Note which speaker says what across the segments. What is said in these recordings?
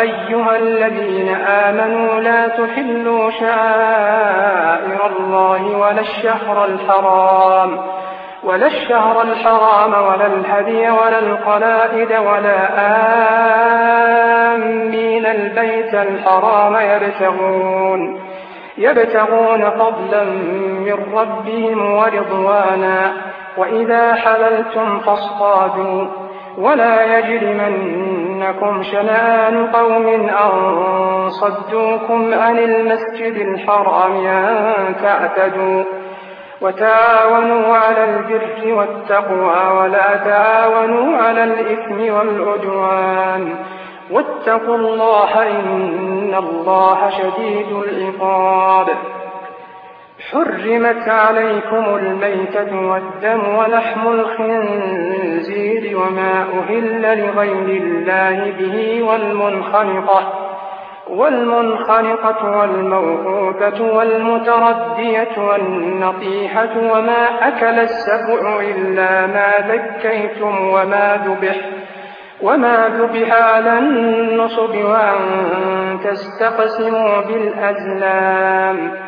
Speaker 1: أيها الذين آمنوا لا تحلوا شعائر الله ولا الشهر الحرام ولا الشهر الحرام ولا الهدي ولا القلائد ولا آمين البيت الحرام يبتغون يبتغون فضلا من ربهم ورضوانا وإذا حللتم فاصطادوا ولا يجرمنكم شنآن قوم أن صدوكم عن المسجد الحرام أن تعتدوا وتعاونوا على البر والتقوى ولا تعاونوا على الإثم والعدوان واتقوا الله إن الله شديد العقاب حرمت عليكم الميتة والدم ولحم الخنزير وما أهل لغير الله به والمنخنقة والمنخنقة والموقوفة والمتردية والنطيحة وما أكل السبع إلا ما ذكيتم وما ذبح وما ذبح على النصب وأن تستقسموا بالأزلام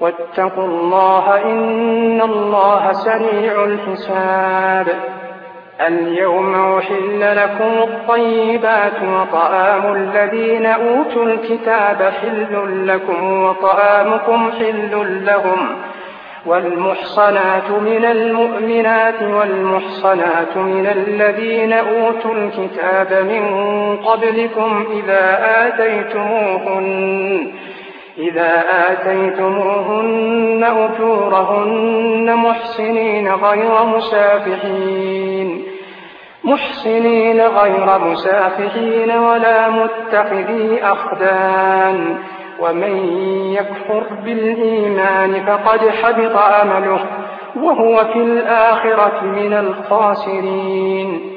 Speaker 1: واتقوا الله إن الله سريع الحساب. اليوم أحل لكم الطيبات وطعام الذين أوتوا الكتاب حل لكم وطعامكم حل لهم والمحصنات من المؤمنات والمحصنات من الذين أوتوا الكتاب من قبلكم إذا آتيتموهن إذا آتيتموهن أجورهن محسنين غير مسافحين. محسنين غير مسافحين ولا متخذي أخدان. ومن يكفر بالإيمان فقد حبط أمله وهو في الآخرة من الخاسرين.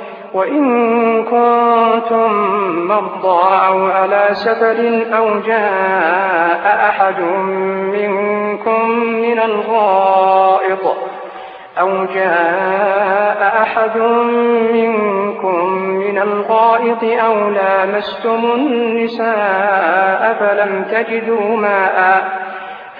Speaker 1: وإن كنتم مرضى أو على سفر أو جاء أحد منكم من الغائط أو جاء أحد منكم من الغائط أو لامستم النساء فلم تجدوا ماءً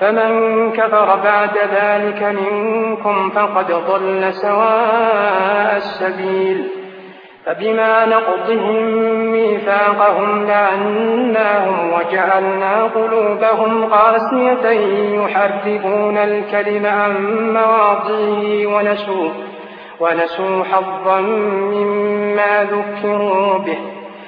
Speaker 1: فمن كفر بعد ذلك منكم فقد ضل سواء السبيل. فبما نقضهم ميثاقهم لعناهم وجعلنا قلوبهم قاسية يحرفون الكلم عن مواضيه ونسوا ونسوا حظا مما ذكروا به.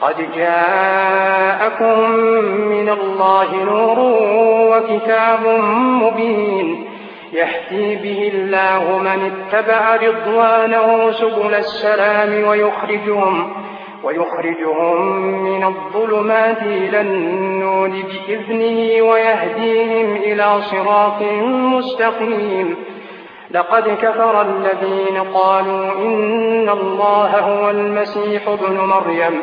Speaker 1: قد جاءكم من الله نور وكتاب مبين يهدي به الله من اتبع رضوانه سبل السلام ويخرجهم ويخرجهم من الظلمات إلى النور بإذنه ويهديهم إلى صراط مستقيم. لقد كفر الذين قالوا إن الله هو المسيح ابن مريم.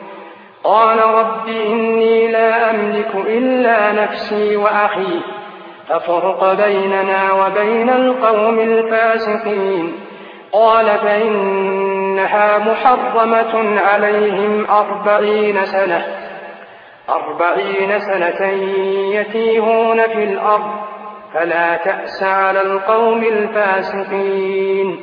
Speaker 1: قال رب إني لا أملك إلا نفسي وأخي ففرق بيننا وبين القوم الفاسقين. قال فإنها محرمة عليهم أربعين سنة أربعين سنة يتيهون في الأرض فلا تأس على القوم الفاسقين.